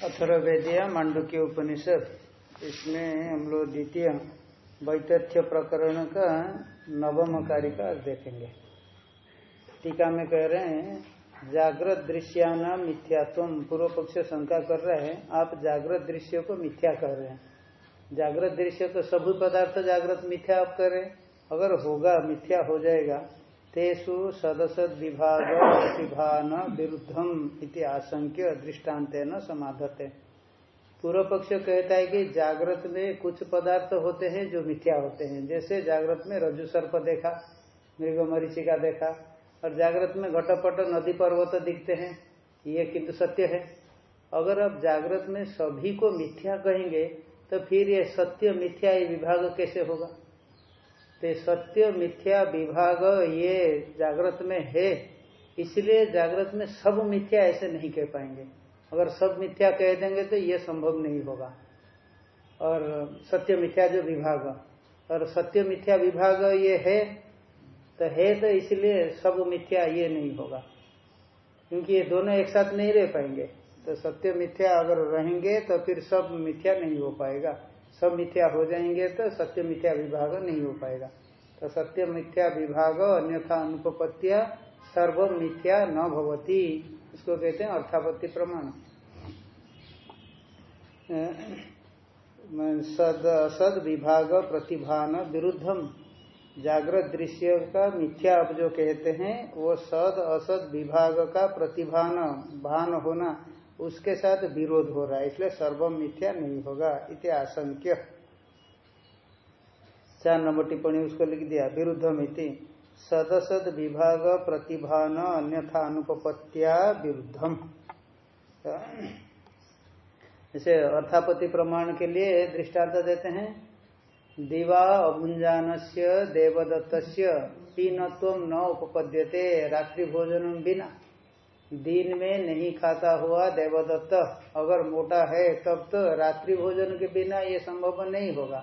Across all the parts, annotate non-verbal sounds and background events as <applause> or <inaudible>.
अथर्वेदिया मांडुक्य उपनिषद। इसमें हम लोग द्वितीय वैतथ्य प्रकरण का नवम कारिका देखेंगे। टीका में कह रहे हैं, जागृत दृश्याना मिथ्यात्व। पूर्व पक्ष शंका कर रहे हैं, आप जागृत दृश्य को मिथ्या कर रहे हैं। जागृत दृश्य तो सभी पदार्थ जागृत मिथ्या आप कर अगर होगा, मिथ्या हो जाएगा तेसु सदसद विभाग प्रतिभान विरुद्धम इति आशंक्य दृष्टांत न समाधते। पूर्व पक्ष कहता है कि जागृत में कुछ पदार्थ होते हैं जो मिथ्या होते हैं। जैसे जागृत में रजु सर्प देखा मृग मरीचिका देखा, और जागृत में घटपट नदी पर्वत दिखते हैं, ये किंतु सत्य है। अगर आप जागृत में सभी को मिथ्या कहेंगे तो फिर ये सत्य मिथ्या ये विभाग कैसे होगा? तो सत्य मिथ्या विभाग ये जागृत में है। इसलिए जागृत में सब मिथ्या ऐसे नहीं कह पाएँगे। अगर सब मिथ्या कह देंगे तो ये संभव नहीं होगा। और सत्य मिथ्या जो विभाग, और सत्य मिथ्या विभाग ये है तो है तो इसलिए सब मिथ्या ये नहीं होगा। क्योंकि ये दोनों एक साथ नहीं रह पाएँगे। तो सत्य मिथ्या अगर रहेंगे तो फिर सब मिथ्या नहीं हो पाएगा। सब मिथ्या हो जाएँगे तो सत्य मिथ्या विभाग नहीं हो पाएगा। तो सत्य मिथ्या विभाग अन्यथा अनुपत्या सर्व मिथ्या न भवती। इसको कहते हैं अर्थापत्ति प्रमाण। सद असद विभाग प्रतिभान विरुद्धम। जागृत दृश्य का मिथ्या आप जो कहते हैं, वो सद, असद विभाग का प्रतिभान, भान होना। उसके साथ विरोध हो रहा है, इसलिए सर्वम मिथ्या नहीं होगा, इति आशंक्य। चार नंबर टिप्पणी उसको लिख दिया विरुद्ध मिति सदसद विभाग प्रतिभान अन्यथा अनुपत्या विरुद्धम। जैसे अर्थापति प्रमाण के लिए दृष्टांत देते हैं। दिवा अभुंजान से देवदत्त पीनत्व न उपपद्यते, रात्रि भोजन बिना। दिन में नहीं खाता हुआ देवदत्त। अगर मोटा है, तब तो रात्रि भोजन के बिना ये संभव नहीं होगा।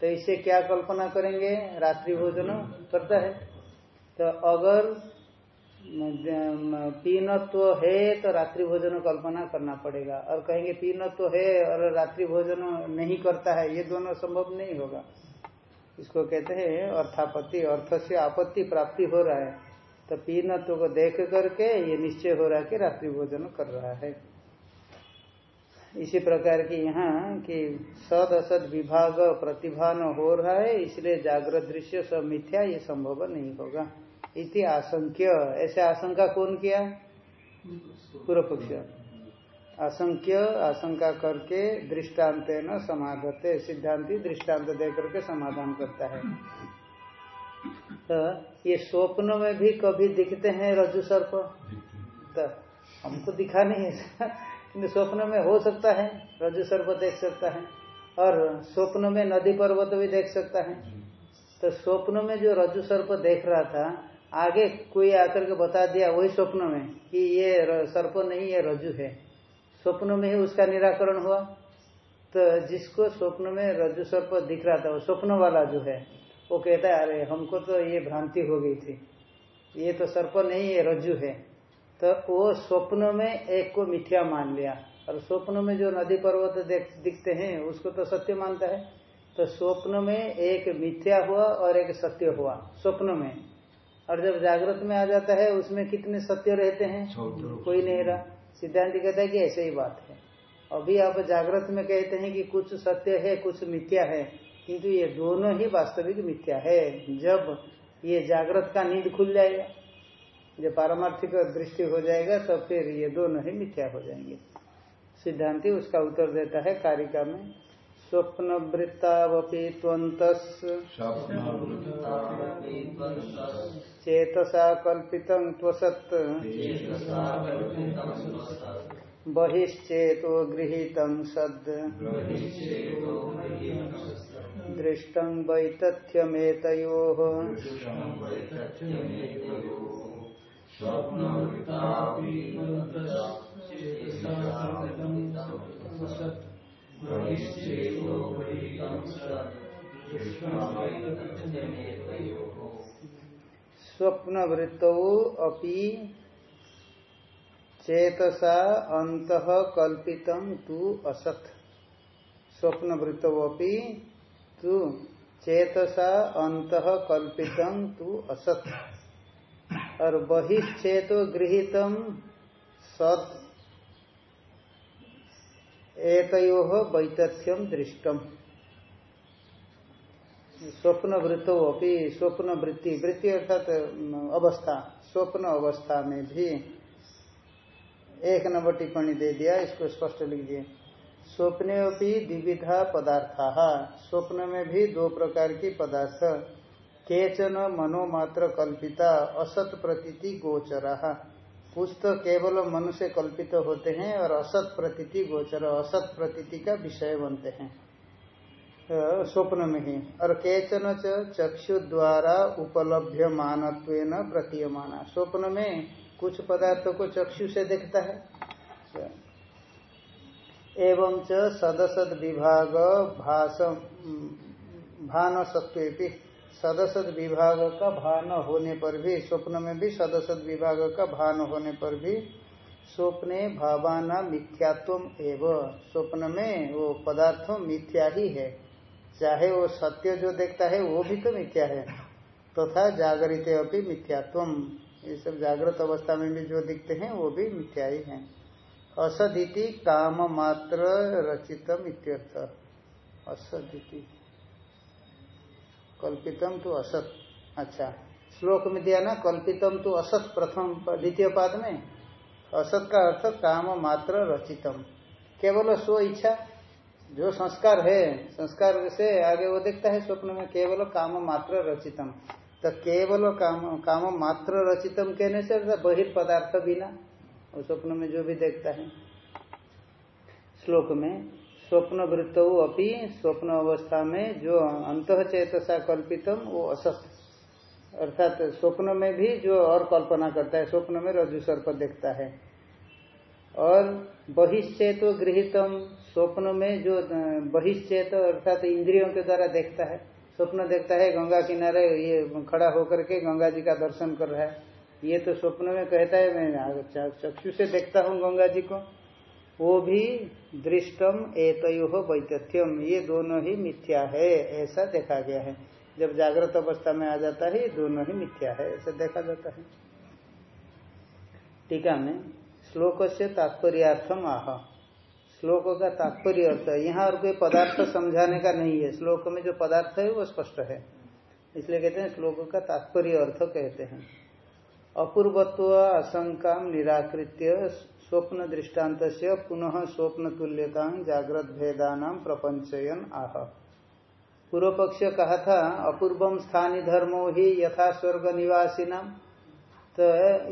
तो इसे क्या कल्पना करेंगे? रात्रि भोजन करता है। तो अगर पीनत्व है तो रात्रि भोजन कल्पना करना पड़ेगा। और कहेंगे पीनत्व है और रात्रि भोजन नहीं करता है, ये दोनों संभव नहीं होगा। इसको कहते हैं अर्थापत्ति। अर्थ से आपत्ति प्राप्ति हो रहा है। तो पीनत्व को देख करके ये निश्चय हो रहा कि रात्रि भोजन कर रहा है। इसी प्रकार की यहाँ कि सद असद विभाग प्रतिभान हो रहा है, इसलिए जागृत दृश्य सब मिथ्या ये संभव नहीं होगा। इति आशंक्य। ऐसे आशंका कौन किया? पूर्व पक्ष आशंक्य, आशंका करके दृष्टांत न समाधते सिद्धांति दृष्टांत दे करके समाधान करता है। तो ये स्वप्न में भी कभी दिखते हैं रजू सर्प तो हमको दिखा नहीं है। किन्तु स्वप्न में हो सकता है रजू सर्प देख सकता है। और स्वप्न में नदी पर्वत भी देख सकता है। तो स्वप्न में जो रजू सर्प देख रहा था, आगे कोई आकर के बता दिया वही स्वप्न में कि ये सर्प नहीं, ये रजू है। स्वप्न में ही उसका निराकरण हुआ। तो जिसको स्वप्न में रजू सर्प दिख रहा था, वो स्वप्न वाला जो है वो कहता है अरे हमको तो ये भ्रांति हो गई थी। ये तो सर्प नहीं है रज्जु है। तो वो स्वप्न में एक को मिथ्या मान लिया। और स्वप्न में जो नदी पर्वत दिखते हैं उसको तो सत्य मानता है। तो स्वप्न में एक मिथ्या हुआ और एक सत्य हुआ स्वप्न में। और जब जागृत में आ जाता है उसमें कितने सत्य रहते हैं? कोई नहीं रहा। सिद्धांत कहता है कि ऐसे ही बात है। अभी आप जागृत में कहते हैं कि कुछ सत्य है कुछ मिथ्या है। किंतु ये दोनों ही वास्तविक मिथ्या है। जब ये जागृत का नींद खुल जाएगा जब पारमार्थिक दृष्टि हो जाएगा तो फिर ये दोनों ही मिथ्या हो जाएँगे। सिद्धांति उसका उत्तर देता है कारिका में स्वप्न वृत्तावपी त्वंत चेतसा कल्पित त्वसत्। बहिश्चेतो गृहीत सद। दृष्टं वैतथ्यमेतयोः। स्वप्न वृत्तौ अपि चेतसा अंत कल्पितम तू असत। स्वप्न वृत्तवपी तू चेतसा अंत कल्पितम तू असत। और बहिश्चेत गृहितम सत। एक वैतथ्यम दृष्टम। स्वप्न वृत्तो अपनी स्वप्न वृत्ति वृत्ति अर्थात, अवस्था, स्वप्न अवस्था में भी एक नंबर टिप्पणी दे दिया, इसको स्पष्ट लिख दिए। स्वप्ने द्विविधा पदार्था। स्वप्न में भी दो प्रकार की पदार्थ। केचन मनोमात्र कल्पिता, असत प्रतीति गोचरा। कुछ तो केवल मनुष्य कल्पित होते हैं और असत प्रतीति गोचर, असत प्रतीति का विषय बनते हैं। स्वप्न में ही। और केचन चक्षु द्वारा उपलब्ध मानत्व प्रतीयमाना। स्वप्न में कुछ पदार्थों को चक्षु से देखता है। एवं च सदसद विभाग भाष भान सत्व सदसद विभाग का भान होने पर भी, स्वप्न में भी सदसद विभाग का भान होने पर भी स्वप्ने भावाना मिथ्यात्व एवं। स्वप्न में वो पदार्थ मिथ्या ही है। चाहे वो सत्य जो देखता है, वो भी तो मिथ्या है। तथा तो जागृत अभी मिथ्यात्व ये सब जागृत अवस्था में भी जो दिखते हैं, वो भी मिथ्या ही है। असदिति काम मात्र रचितम इत्यर्थ। असदिति। कल्पितम तो असत। अच्छा श्लोक में दिया ना, कल्पितम तो असत प्रथम, द्वितीय पाद में? असत का अर्थ काम मात्र रचितम। केवल स्व इच्छा, जो संस्कार है, संस्कार से आगे वो देखता है स्वप्न में, केवल काम मात्र रचितम। तो केवल काम काम मात्र रचितम कहने से बहिर्पदार्थ बिना, वो स्वप्न में जो भी देखता है। श्लोक में, स्वप्न वृत्त अपनी स्वप्न अवस्था में जो अंत चेतसा कल्पितम, वो असत। अर्थात स्वप्न में भी जो और कल्पना करता है, स्वप्न में रजु सर्प देखता है। और बहिश्चेत गृहितम, स्वप्न में जो बहिश्चेत, अर्थात इंद्रियों के द्वारा देखता है। स्वप्न देखता है गंगा किनारे ये खड़ा होकर के गंगा जी का दर्शन कर रहा है। ये तो स्वप्न में कहता है, मैं चक्षु से देखता हूँ गंगा जी को। वो भी दृष्टम एतयो वैतथ्यम। ये दोनों ही मिथ्या है, ऐसा देखा गया है। जब जागृत अवस्था में आ जाता है, ये दोनों ही मिथ्या है, ऐसा देखा जाता है। टीका में श्लोक से तात्पर्याथम आह। श्लोक का तात्पर्य अर्थ है। यहाँ और कोई पदार्थ समझाने का नहीं है। श्लोक में जो पदार्थ है, वो स्पष्ट है। इसलिए कहते हैं श्लोक का तात्पर्य अर्थ कहते हैं। अपूर्वत्व आशंका निराकृत्य स्वप्न दृष्टांत पुनः स्वप्न तुल्यता जागृत भेदान प्रपंचयन आह। पूर्व पक्ष कहा था अपूर्वम स्थानीय धर्मो ही यथा स्वर्ग निवासी तो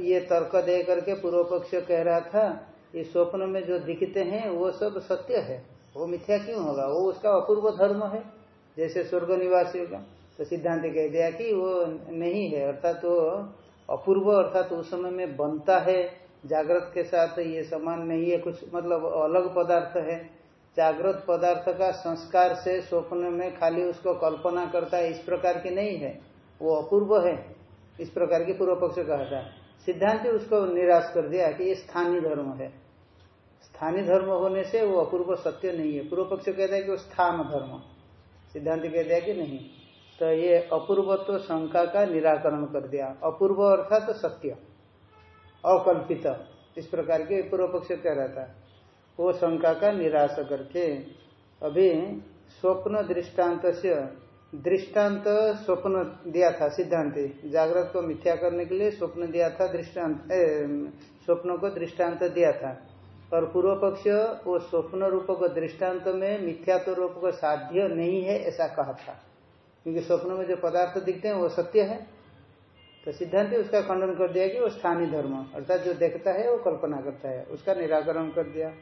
ये तर्क दे करके पूर्व पक्ष कह रहा था ये स्वप्न में जो दिखते हैं, वो सब सत्य है। वो मिथ्या क्यों होगा? वो उसका अपूर्व धर्म है। जैसे स्वर्ग निवासी का तो सिद्धांत कह दिया कि वो नहीं है, अर्थात वो अपूर्व, अर्थात उस समय में बनता है। जागृत के साथ ये समान नहीं है, कुछ मतलब अलग पदार्थ है। जागृत पदार्थ का संस्कार से स्वप्न में खाली उसको कल्पना करता है, इस प्रकार की नहीं है। वो अपूर्व है। इस प्रकार की पूर्व पक्ष कहा था सिद्धांत उसको निराश कर दिया कि ये स्थानीय धर्म है। स्थानीय धर्म होने से वो अपूर्व सत्य नहीं है। पूर्व पक्ष कहता है कि वो स्थान धर्म। सिद्धांत कह दिया कि नहीं। तो ये अपूर्वत्व शंका का निराकरण कर दिया। अपूर्व अर्थात तो सत्य। अकल्पित। इस प्रकार के पूर्व पक्ष कह रहा था। वो शंका का निराश करके अभी स्वप्न दृष्टांत से दृष्टांत स्वप्न दिया था सिद्धांत। जागृत को मिथ्या करने के लिए स्वप्न दिया था दृष्टांत स्वप्न को दृष्टांत दिया था। और पूर्व पक्ष वो स्वप्न रूप को दृष्टांत में मिथ्यात्व रूप को साध्य नहीं है ऐसा कहा था। क्योंकि स्वप्न में जो पदार्थ दिखते हैं वो सत्य है। तो सिद्धांत उसका खंडन कर दिया कि वो स्थानीय धर्म, अर्थात जो देखता है वो कल्पना करता है, उसका निराकरण कर दिया।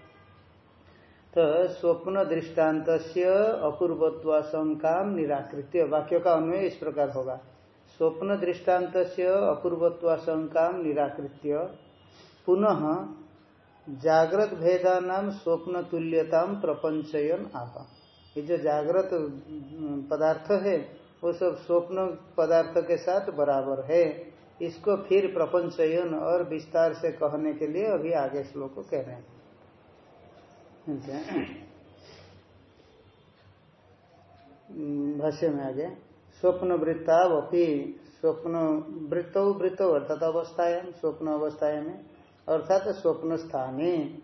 तो स्वप्न दृष्टांत अपूर्वत्वाशंका निराकृत्य, वाक्य का अन्वय इस प्रकार होगा। स्वप्न दृष्टांत अपूर्वत्वाशंका निराकृत्य, पुनः जागृत भेदा नाम स्वप्न तुल्यता प्रपंचयन आह ये जो जागृत पदार्थ है, वो सब स्वप्न पदार्थ के साथ बराबर है। इसको फिर प्रपंचयन और विस्तार से कहने के लिए अभी आगे श्लोक कह रहे हैं। भाष्य में आगे। स्वप्न वृत्तावपी, स्वप्न वृत्त वृत्त अर्थात अवस्थाएँ स्वप्न अवस्थाएँ में अर्थात स्वप्न स्थाने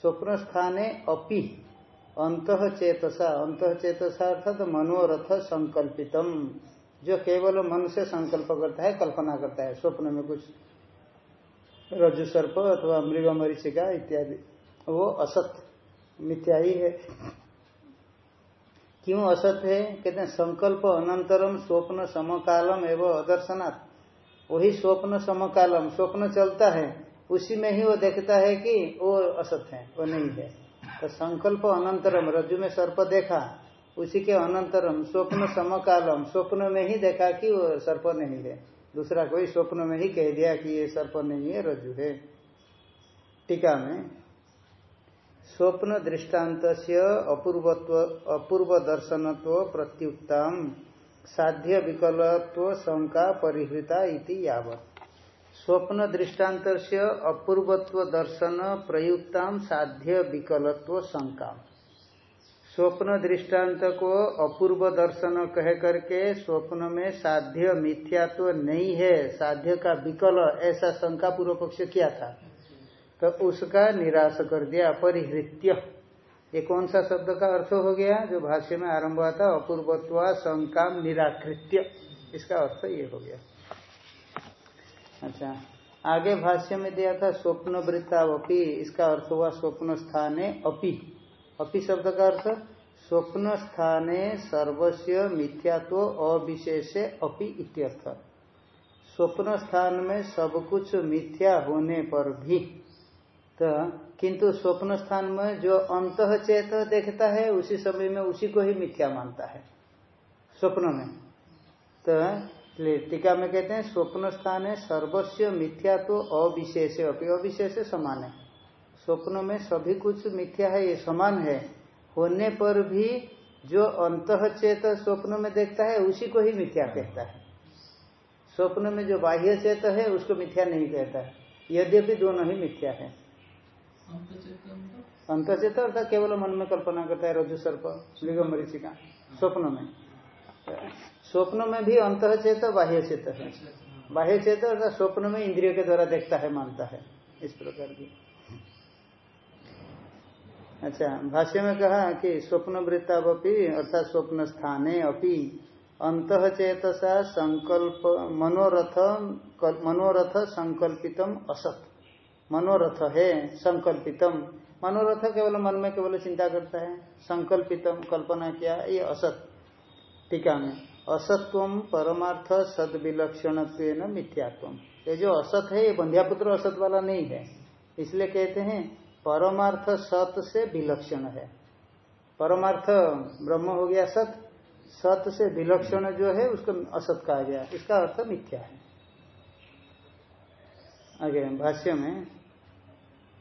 स्वप्न स्थाने अपि अंत चेतसा अंत चेतसा अर्थात मनोरथ संकल्पितम, जो केवल मन से संकल्प करता है, कल्पना करता है। स्वप्न में कुछ रजु सर्प अथवा मृग मरीचिका इत्यादि, वो असत मिथ्या ही। क्यों असत है? कहते हैं, संकल्प अनंतरम स्वप्न समकालम एवं अदर्शनाथ वही स्वप्न समकालम। स्वप्न चलता है। उसी में ही वो देखता है कि वो असत है, वो नहीं है। तो संकल्प अनंतरम, रज्जु में सर्प देखा, उसी के अनंतरम, स्वप्न समकालम, स्वप्न में ही देखा कि वो सर्प नहीं है। दूसरा कोई स्वप्न में ही कह दिया कि ये सर्प नहीं है, रज्जु है। टीका में, स्वप्न दृष्टांत अपूर्वत्व अपूर्व दर्शनत्व प्रत्युक्ता साध्य विकलत्व शंका परिहृता इति यावत। स्वप्न दृष्टांत से अपूर्वत्व दर्शन प्रयुक्ता साध्य विकलत्व शंका स्वप्न दृष्टांत को अपूर्व दर्शन कह करके स्वप्न में साध्य मिथ्यात्व नहीं है, साध्य का विकल ऐसा शंका पूर्व पक्ष किया था। तो उसका निराश कर दिया परिहृत्य ये कौन सा शब्द का अर्थ हो गया जो भाष्य में आरंभ हुआ था? अपूर्वत्वा शंका निराकृत्य। इसका अर्थ ये हो गया। अच्छा। आगे भाष्य में दिया था स्वप्न वृत्तावपी इसका अर्थ हुआ स्वप्न स्थाने अपि। अपि शब्द का अर्थ? स्वप्न स्थाने सर्वस्व मिथ्यात्व अविशेष अपि इत्यर्थ। स्वप्न स्थान में सब कुछ मिथ्या होने पर भी तो किंतु स्वप्न स्थान में जो अंत चेत देखता है, उसी समय में उसी को ही मिथ्या मानता है। स्वप्न में तो टीका में कहते हैं स्वप्न स्थान है सर्वस्व मिथ्या तो अविशेष अविशेष समान है। स्वप्न में सभी कुछ मिथ्या है ये समान है। होने पर भी जो अंत चेत स्वप्न में देखता है उसी को ही मिथ्या कहता है। स्वप्न में जो बाह्य चेत है उसको मिथ्या नहीं कहता है। यद्यपि दोनों ही मिथ्या है। अंत चेत अर्थात केवल मन में कल्पना करता है रजु सर्प मृगम ऋषिका स्वप्न में। स्वप्न में भी अंत चेत बाह्य चेत है। बाह्य चेत अर्थात स्वप्न में इंद्रियों के द्वारा देखता है, मानता है। इस प्रकार की। अच्छा भाष्य में कहा कि स्वप्न वृत्तावपी अर्थात स्वप्न स्थाने अपि अंत चेतसा संकल्प, मनोरथ मनोरथ संकल्पितम असत। मनोरथ है, संकल्पितम। मनोरथ केवल मन में केवल चिंता करता है, संकल्पितम, कल्पना किया, ये असत। टीका में असत्व परमार्थ सद विलक्षण मिथ्यात्व। ये जो असत है, ये बंध्यापुत्र असत वाला नहीं है। इसलिए कहते हैं, परमार्थ सत से विलक्षण है। परमार्थ ब्रह्म हो गया सत सत से विलक्षण जो है, उसको असत कहा गया। इसका अर्थ मिथ्या है। आगे भाष्य में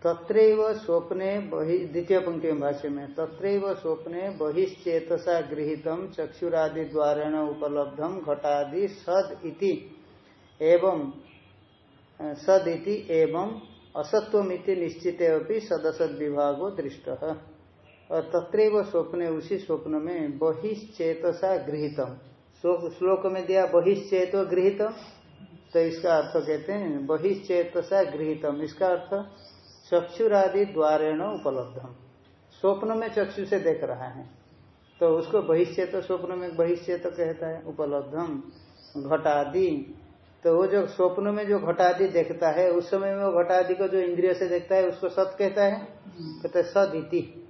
तत्रैव स्वप्ने द्वितीय पंक्ति भाष्य में, तत्रैव स्वप्ने बहिश्चेतसा गृहित चक्षुरादि द्वारेण उपलब्धम घटादि सद इति, एवं सद इति एवं असत्वमिति निश्चित सदसद विभागो दृष्ट। और तत्रैव स्वप्ने, उसी स्वप्न में बहिश्चेतसा गृहितम श्लोक में दिया बहिश्चेत गृहित तो इसका अर्थ कहते हैं बहिश्चेतसा गृहितम इसका अर्थ चक्षुरादि द्वारेण उपलब्धम। स्वप्न में चक्षु से देख रहा है। तो उसको बहिष्य तो स्वप्न में बहिष्य तो कहता है उपलब्धम। घटादि। तो वो जो स्वप्न में जो घटादि देखता है, उस समय में वो घटादि को जो इंद्रिय से देखता है, उसको सत कहता है? कहते हैं सद इति।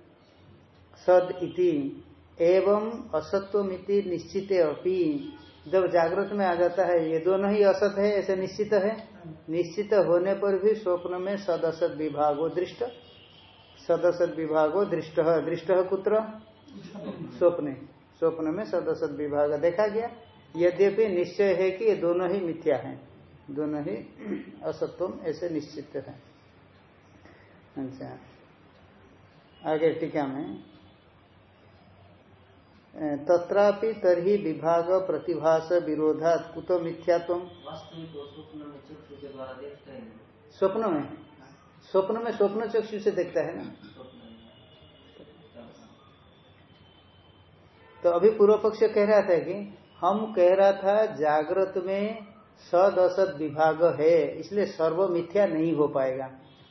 सद इति। एवं असत्वमिति निश्चित अपी। जब जागृत में आ जाता है, ये दोनों ही असत है, ऐसे निश्चित है। निश्चित होने पर भी स्वप्न में सदसत विभागो दृष्ट। सदसत विभागो दृष्ट। दृष्ट कुत्र? स्वप्न। स्वप्न में सदसत विभाग देखा गया। यद्यपि निश्चय है कि ये दोनों ही मिथ्या हैं। दोनों ही असत्व ऐसे निश्चित है। अच्छा। आगे टीका में तत्रापि तरही विभाग प्रतिभास विरोधा कुत मिथ्यात्व स्वप्न में स्वप्न में स्वप्न चक्षु से देखता है ना? तो अभी पूर्व पक्ष कह रहा था कि हम कह रहा था जागृत में सद विभाग है, इसलिए सर्व मिथ्या नहीं हो पाएगा।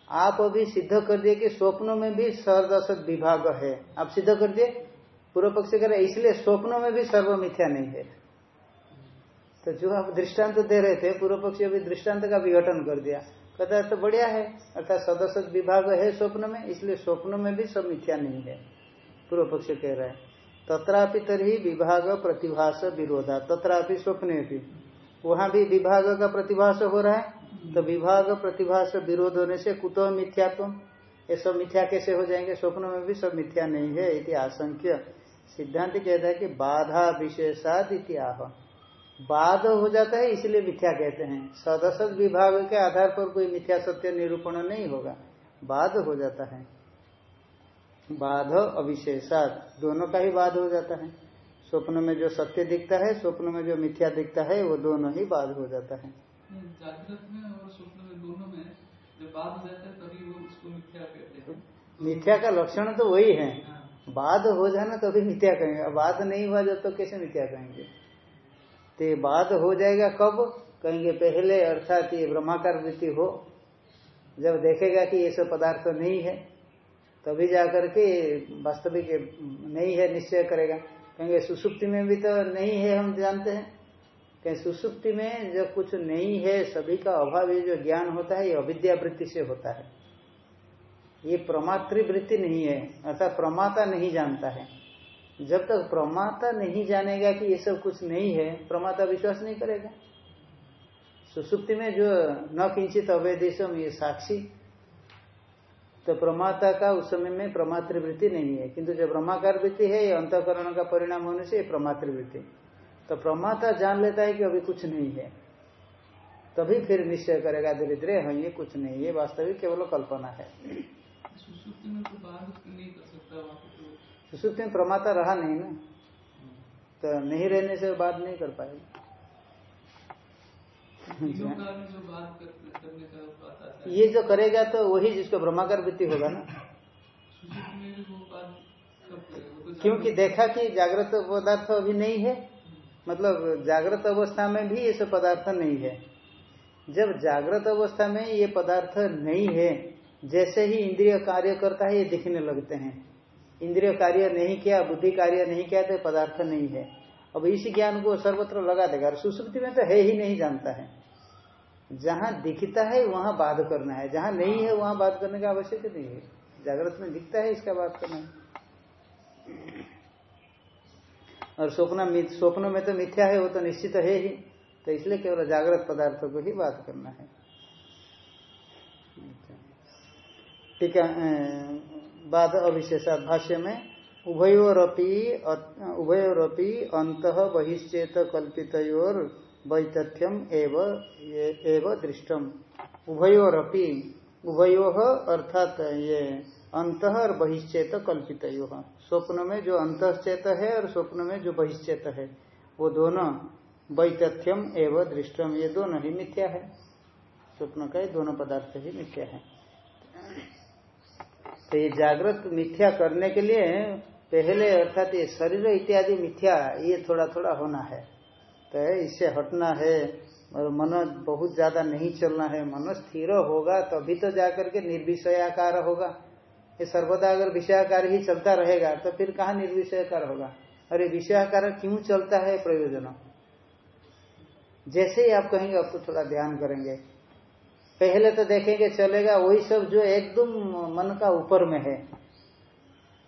आप अभी सिद्ध कर दिए कि स्वप्नों में भी सद विभाग है। आप सिद्ध कर दिए? पूर्व पक्ष कह रहे इसलिए स्वप्नों में भी सर्व मिथ्या नहीं है। तो जो आप दृष्टांत दे रहे थे, पूर्व पक्षी अभी दृष्टांत का विघटन कर दिया। कहता तो बढ़िया है। अर्थात सदस्य विभाग है स्वप्न में, इसलिए स्वप्न में भी सब मिथ्या नहीं है, पूर्व पक्ष कह रहा है। तथापि तरी विभाग प्रतिभाष विरोधा। तथापि स्वप्न भी। वहाँ भी विभाग का प्रतिभास हो रहा है। तो विभाग प्रतिभाष विरोध होने से कुतो मिथ्यात्व? ये सब मिथ्या कैसे हो जाएँगे? स्वप्न में भी सब मिथ्या नहीं है, इति आशंक्य। सिद्धांत कहता है कि बाधा विशेषाद इतिहा बाध हो जाता है इसलिए मिथ्या कहते हैं। सदस्य विभाग के आधार पर कोई मिथ्या सत्य निरूपण नहीं होगा। बाध हो जाता है। बाध अविशेषात दोनों का ही बाध हो जाता है। स्वप्न में जो सत्य दिखता है स्वप्न में जो मिथ्या दिखता है वो दोनों ही बाध हो जाता है। जागृत में और स्वप्न में दोनों में जब बाध हो जाता है तभी वो उसको मिथ्या कहते हैं। मिथ्या का लक्षण तो वही है। बाध हो जाना तभी मिथ्या कहेंगे। बाद नहीं हुआ जब तो कैसे मिथ्या कहेंगे? तो ये बाध हो जाएगा कब? कहेंगे पहले अर्थात ये ब्रह्माकार वृत्ति हो। जब देखेगा कि ये सब पदार्थ तो नहीं है, तभी जाकर के वास्तविक नहीं है, निश्चय करेगा। कहेंगे सुसुप्ति में भी तो नहीं है, हम जानते हैं। कहीं सुसुप्ति में जब कुछ नहीं है, सभी का अभाव, ये जो ज्ञान होता है, ये अविद्यावृत्ति से होता है। ये प्रमातृवृत्ति नहीं है, अर्थात प्रमाता नहीं जानता है। जब तक प्रमाता नहीं जानेगा कि ये सब कुछ नहीं है, प्रमाता विश्वास नहीं करेगा। सुसुप्ति में जो न किंचित अवैधिशम ये साक्षी तो प्रमाता का उस समय में प्रमातृवृत्ति नहीं है। किंतु जो ब्रह्माकार वृत्ति है, ये अंतकरण का परिणाम होने से प्रमातृवृत्ति। तो प्रमाता जान लेता है कि अभी कुछ नहीं है। तभी फिर निश्चय करेगा धीरे धीरे हाँ ये कुछ नहीं है वास्तविक केवल कल्पना है। सुसुप्ति में तो बाध नहीं कर सकता तो। सुसुप्ति में प्रमाता रहा नहीं ना? तो नहीं रहने से बात नहीं कर पाएगा कर- ये जो करेगा तो वही जिसको ब्रह्माकार वृत्ति होगा ना। तो क्योंकि देखा कि जागृत पदार्थ अभी नहीं है। मतलब जागृत अवस्था में भी ये सब पदार्थ नहीं है। जब जागृत अवस्था में ये पदार्थ नहीं है जैसे ही इंद्रिय कार्य करता है, ये दिखने लगते हैं। इंद्रिय कार्य नहीं किया, बुद्धि कार्य नहीं किया तो पदार्थ नहीं है। अब इस ज्ञान को सर्वत्र लगा देगा। और सुसुप्ति में तो है ही नहीं, जानता है। जहाँ दिखता है, वहाँ बाध करना है। जहाँ नहीं है, वहाँ बात करने का आवश्यक नहीं है। जागृत में दिखता है, इसका बात करना है। और स्वप्न स्वप्न में तो मिथ्या है, वो तो निश्चित है ही। तो इसलिए केवल जागृत पदार्थों को ही बात करना है। अ, बाद अविशेषात भाष्य में उभयोरपि उभयोरपि अंत बहिश्चेत कल्पितयोर वैतथ्यम एव दृष्टम। उभयोरपि उभयो अर्थात ये अंत और बहिश्चेत कल्पितयो। स्वप्न में जो अंतश्चेत है और स्वप्न में जो बहिश्चेत है वो दोनों वैतथ्यम एवं दृष्टम। ये दोनों ही मिथ्या है। स्वप्न का ये दोनों पदार्थ ही मिथ्या है। तो ये जागृत मिथ्या करने के लिए पहले अर्थात ये शरीर इत्यादि मिथ्या, ये थोड़ा थोड़ा होना है। तो इससे हटना है और मन बहुत ज़्यादा नहीं चलना है। मन स्थिर होगा तभी तो तो जाकर के निर्विषयाकार होगा। ये सर्वदा अगर विषयाकार ही चलता रहेगा तो फिर कहाँ निर्विषयाकार होगा? अरे विषयाकार क्यों चलता है प्रयोजन? जैसे ही आप कहेंगे अब तो थोड़ा ध्यान करेंगे। पहले तो देखेंगे चलेगा, वही सब जो एकदम मन का ऊपर में है।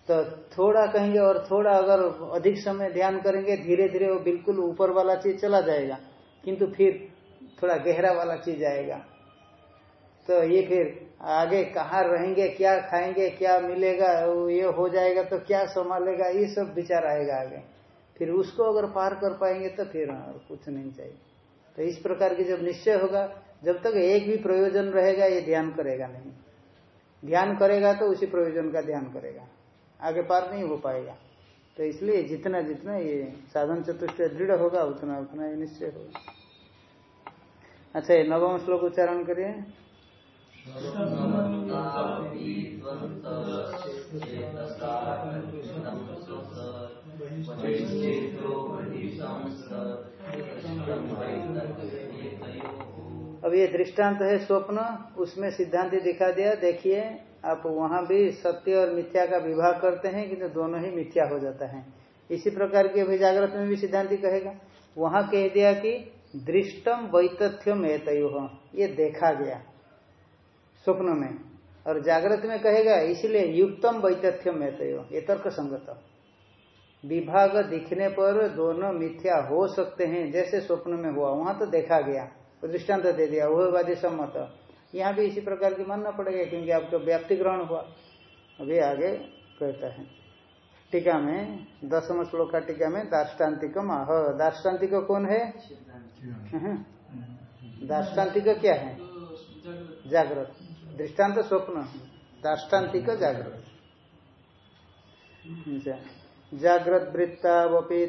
तो थोड़ा कहेंगे और थोड़ा अगर अधिक समय ध्यान करेंगे धीरे धीरे वो बिल्कुल ऊपर वाला चीज़ चला जाएगा, किंतु फिर थोड़ा गहरा वाला चीज़ आएगा। तो ये फिर आगे कहाँ रहेंगे, क्या खाएँगे, क्या मिलेगा ये हो जाएगा तो क्या संभालेगा, ये सब विचार आएगा आगे। फिर उसको अगर पार कर पाएँगे तो फिर कुछ नहीं चाहिए। तो इस प्रकार की जब निश्चय होगा जब तक एक भी प्रयोजन रहेगा ये ध्यान करेगा नहीं ध्यान करेगा तो उसी प्रयोजन का ध्यान करेगा आगे पार नहीं हो पाएगा तो इसलिए जितना जितना ये साधन चतुष्ट दृढ़ होगा उतना उतना ये निश्चय होगा अच्छा ये नवम श्लोक उच्चारण करिए अब ये दृष्टांत है स्वप्न, उसमें सिद्धांत दिखा दिया, देखिए, आप वहाँ भी सत्य और मिथ्या का विवाह करते हैं, किंतु तो दोनों ही मिथ्या हो जाता है। इसी प्रकार की अभी जागृत में भी सिद्धांति कहेगा। वहाँ कह दिया कि दृष्टम वैतथ्यम एतयो, ये देखा गया स्वप्न में। और जागृत में कहेगा, इसलिए युक्तम वैतथ्यम एतयो, ये तर्क संगत विभाग दिखने पर दोनों मिथ्या हो सकते हैं, जैसे स्वप्न में हुआ, वहाँ तो देखा गया। दृष्टांत दे दिया वादी सम्मत। यहाँ भी इसी प्रकार की मानना पड़ेगा क्योंकि आपको व्याप्ति ग्रहण हुआ। अभी आगे कहता है। टीका में दसम श्लोक का टीका में दार्ष्टान्तिक आह दार्ष्टान्तिक कौन है? हम्म। दार्ष्टान्तिक क्या है? जागृत। दृष्टांत स्वप्न। दार्ष्टान्तिक जागृत। जाग्रत वृत्तावपि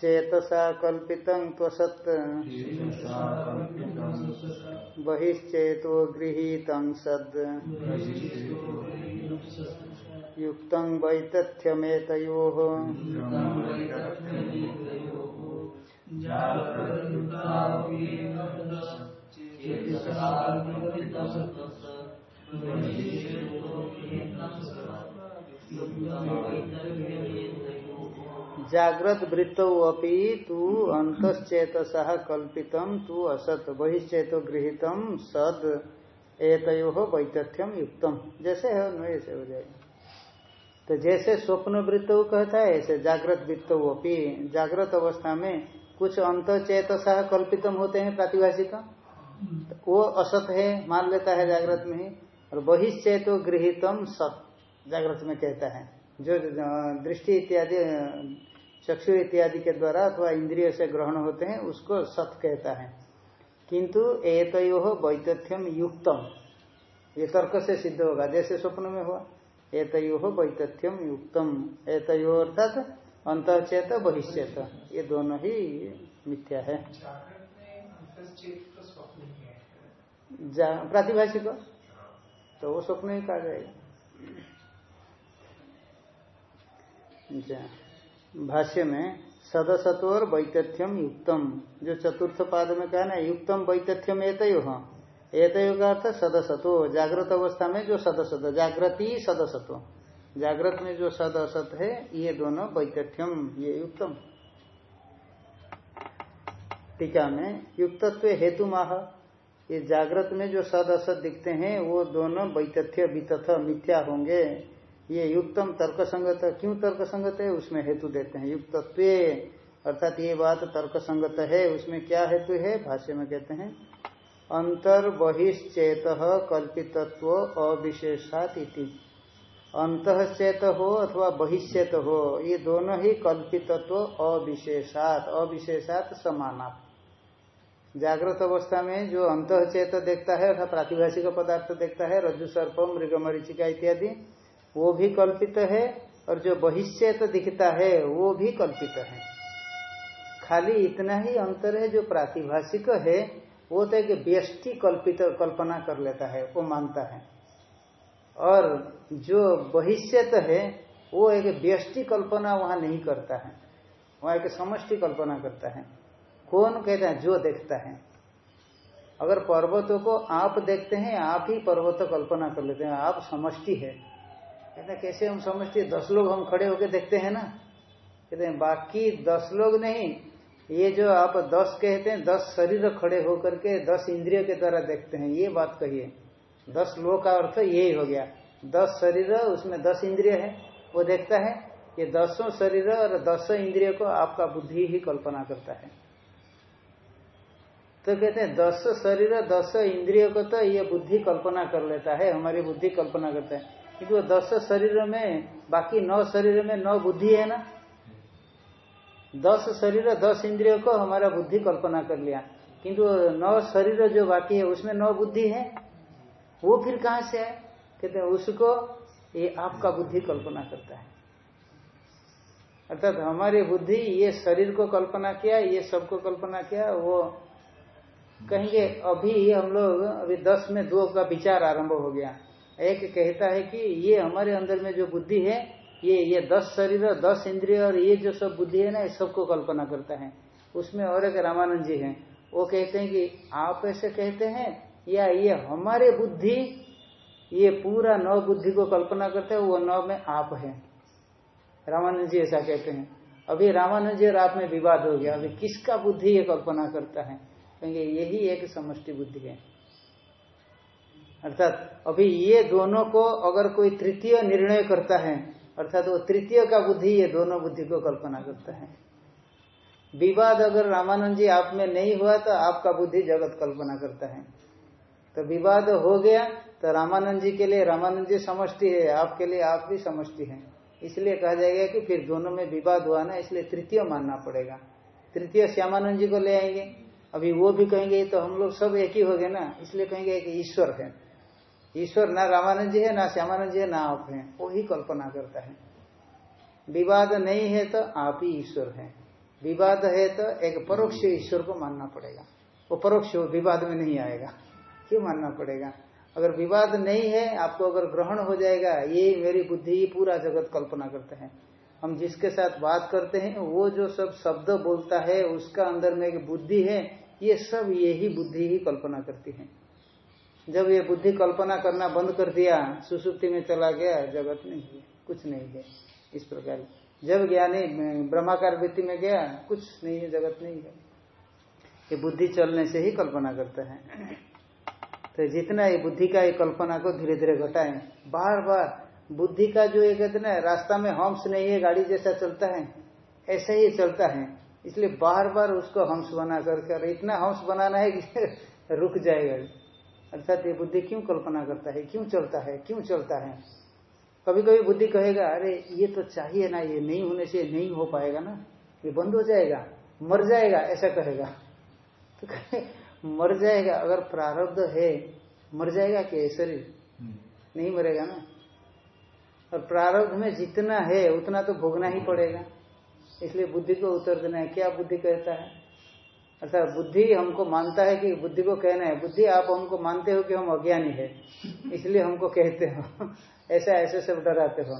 चेतसा कल्पितं त्वसत्। बहिश्चेतो गृहीतं सद्। युक्तं वैतथ्यमेतयोः। जागृत वृत्तौ अपि तू अंतचेतस कल्पितम तू असत, बहिश्चेत गृहित, सद एतयो वैतथ्यम युक्तम जैसे है वैसे हो जाएगा। तो जैसे स्वप्न वृत्त कहता है, ऐसे जागृत वृत्त अपनी जागृत अवस्था में कुछ अंत चेतसा कल्पितम होते हैं प्रातिभाषिक। वो असत है, मान लेता है जागृत में ही। और बहिश्चेतो गृहितम सत जागृत में कहता है। जो दृष्टि इत्यादि चक्षु इत्यादि के द्वारा अथवा इंद्रिय से ग्रहण होते हैं उसको सत कहता है। किंतु एतयो वैतथ्यम युक्तम। ये तर्क से सिद्ध होगा। जैसे स्वप्न में हुआ एतयो वैतथ्यम युक्तम। एतयो अर्थात अंत चेत बहिश्चेत। ये दोनों ही मिथ्या है। प्रातिभाषिक तो वो स्वप्न ही कहा जाएगा भाष्य में सदसतोर वैतथ्यम युक्तम। जो चतुर्थ पाद में कहा ना, युक्तम वैतथ्यम एतयो। एतयो का अर्थ सदसतो। जागृत अवस्था में जो सदसत, जागृति सदसतो। जागृत में जो सदसत है, ये दोनों वैतथ्यम, ये युक्तम। टीका में युक्तत्व हेतु माह ये जागृत में जो सद असद दिखते हैं, वो दोनों वैतथ्य वितथ मिथ्या होंगे। ये युक्तम तर्क संगत क्यों तर्क संगत है? उसमें हेतु देते हैं। युक्तत्व, अर्थात ये बात तर्क संगत है, उसमें क्या हेतु है? भाष्य में कहते हैं अंतर बहिश्चेत कल्पितत्व अविशेषात इति। चेत हो अथवा बहिश्चेत हो, ये दोनों ही कल्पितत्व अविशेषात अविशेषात समानात। जागृत अवस्था में जो अंत चेत देखता है अर्थात प्रातिभाषिक पदार्थ देखता है, रज्जु, सर्प, मृग, मरीचिका इत्यादि, वो भी कल्पित है, और जो बहिष्यत दिखता है, वो भी कल्पित है। खाली इतना ही अंतर है, जो प्रातिभाषिक है, वो तो एक व्यष्टि कल्पित, कल्पना कर लेता है, वो मानता है। और जो बहिष्यत है, वो एक व्यष्टि कल्पना वहाँ नहीं करता है, वहाँ एक समष्टि कल्पना करता है। कौन कहता है? जो देखता है। अगर पर्वतों को आप देखते हैं, आप ही पर्वत कल्पना कर लेते हैं। आप समष्टि है। कहते हैं, कैसे हम समष्टि? दस लोग हम खड़े होकर देखते हैं ना? कहते हैं, बाकी दस लोग नहीं। ये जो आप दस कहते हैं, दस शरीर खड़े होकर के दस इंद्रियों के द्वारा देखते हैं। ये बात कहिए दस लोग का अर्थ यही हो गया। दस शरीर, उसमें दस इंद्रिय है। वो देखता है, ये दसों शरीर और दसों इंद्रियों को आपका बुद्धि ही कल्पना करता है। तो कहते हैं, दस शरीर, दस इंद्रियों को तो ये बुद्धि कल्पना कर लेता है, हमारी बुद्धि कल्पना करता है। क्योंकि वो दस शरीर में, बाकी नौ शरीर में नौ बुद्धि है ना। दस शरीर, दस इंद्रियों को हमारा बुद्धि कल्पना कर लिया। किंतु नौ शरीर जो बाकी है, उसमें नौ बुद्धि है। वो फिर कहाँ से है? कहते हैं, उसको ये आपका बुद्धि कल्पना करता है। अर्थात हमारी बुद्धि, ये शरीर को कल्पना किया, ये सबको कल्पना किया, वो कहेंगे, अभी हम लोग, अभी दस में दो का विचार आरंभ हो गया। एक कहता है कि, ये हमारे अंदर में जो बुद्धि है, ये ये दस शरीर, दस इंद्रिय और ये जो सब बुद्धि है ना, ये सबको कल्पना करता है। उसमें और एक रामानंद जी है। वो कहते हैं कि, आप ऐसे कहते हैं, या ये हमारे बुद्धि, ये पूरा नव बुद्धि को कल्पना करते हैं, वो नव में आप है? रामानंद जी ऐसा कहते हैं। अभी रामानंद जी और आप में विवाद हो गया। अभी किसका बुद्धि ये कल्पना करता है? कहेंगे, यही एक समष्टि बुद्धि है। अर्थात, अभी ये दोनों को अगर कोई तृतीय निर्णय करता है, अर्थात वो तृतीय का बुद्धि, ये दोनों बुद्धि को कल्पना करता है। विवाद अगर रामानंद जी आप में नहीं हुआ तो आपका बुद्धि जगत कल्पना करता है। तो विवाद हो गया तो रामानंद जी के लिए, रामानंद जी समष्टि है, आपके लिए आप भी समष्टि है। इसलिए कहा जाएगा कि फिर दोनों में विवाद हुआ ना, इसलिए तृतीय मानना पड़ेगा। तृतीय श्यामानंद जी को ले आएँगे। अभी वो भी कहेंगे तो हम लोग सब एक ही हो गए ना? इसलिए कहेंगे कि ईश्वर है। ईश्वर ना रामानंद जी है, ना श्यामानंद जी है, ना आप हैं। वो ही कल्पना करता है। विवाद नहीं है तो आप ही ईश्वर हैं। विवाद है तो एक परोक्ष ईश्वर को मानना पड़ेगा। वो परोक्ष विवाद में नहीं आएगा। क्यों मानना पड़ेगा? अगर विवाद नहीं है, आपको अगर ग्रहण हो जाएगा, ये मेरी बुद्धि पूरा जगत कल्पना करते हैं। हम जिसके साथ बात करते हैं, वो जो सब शब्द बोलता है, उसका अंदर में एक बुद्धि है ये सब यही बुद्धि ही कल्पना करती है। जब ये बुद्धि कल्पना करना बंद कर दिया, सुसुप्ति में चला गया, जगत नहीं है कुछ नहीं है इस प्रकार। जब ज्ञानी ब्रह्माकार वृत्ति में गया, कुछ नहीं है, जगत नहीं है। ये बुद्धि चलने से ही कल्पना करता है। तो जितना ये बुद्धि का ये कल्पना को धीरे धीरे घटाए बार बार बुद्धि का जो ये कहते ना, रास्ता में हम्स नहीं है, गाड़ी जैसा चलता है, ऐसा ही चलता है। इसलिए बार बार उसको हंस बना करके इतना हंस बनाना है कि <laughs> रुक जाएगा। अर्थात ये बुद्धि क्यों कल्पना करता है? क्यों चलता है? क्यों चलता है? कभी कभी बुद्धि कहेगा अरे ये तो चाहिए ना ये नहीं होने से नहीं हो पाएगा ना। ये बंद हो जाएगा मर जाएगा ऐसा कहेगा। <laughs> तो कहे मर जाएगा अगर प्रारब्ध है मर जाएगा क्या शरीर? नहीं मरेगा ना। और प्रारब्ध में जितना है उतना तो भोगना ही पड़ेगा। इसलिए बुद्धि को उत्तर देना है। क्या बुद्धि कहता है? अर्थात बुद्धि हमको मानता है कि बुद्धि को कहना है। बुद्धि, आप हमको मानते हो कि हम अज्ञानी है, इसलिए हमको कहते हो। ऐसा, ऐसे सब डराते हो।